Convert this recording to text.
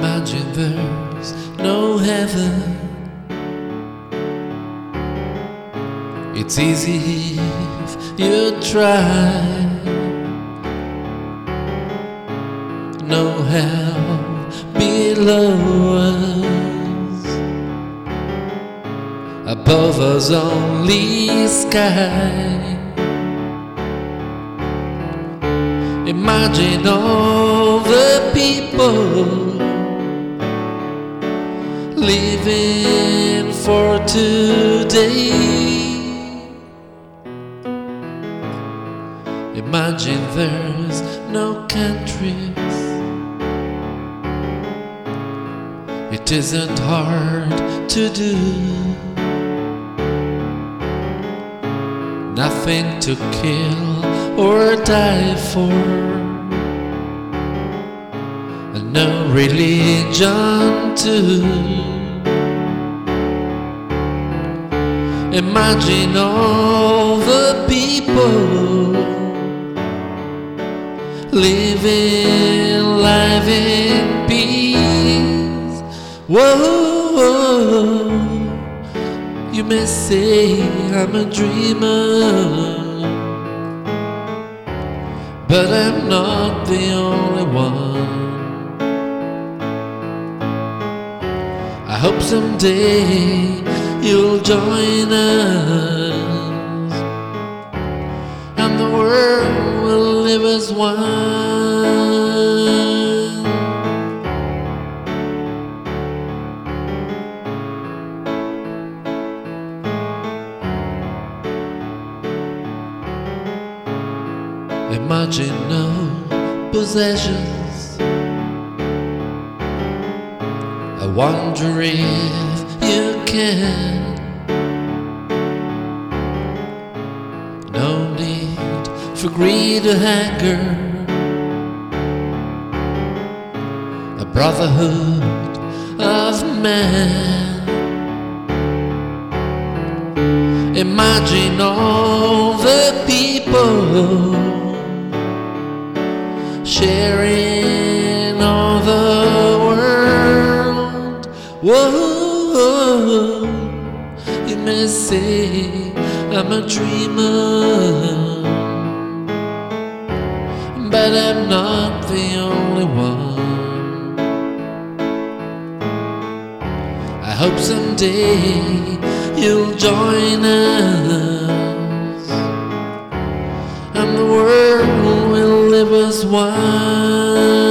Imagine there's no heaven. It's easy if you try. No hell below us. Above us only sky. Imagine all the people living for today. Imagine there's no countries. It isn't hard to do. Nothing to kill or die for. And no religion too. Imagine all the people living life in peace. Whoa, whoa, you may say I'm a dreamer, but I'm not the only one. I hope someday you'll join us and the world will live as one. Imagine no possessions. I wonder if you can. No need for greed or anger. A brotherhood of man. Imagine all the people sharing all the world. Whoa, you may say I'm a dreamer, but I'm not the only one. I hope someday you'll join us, and the world will live as one.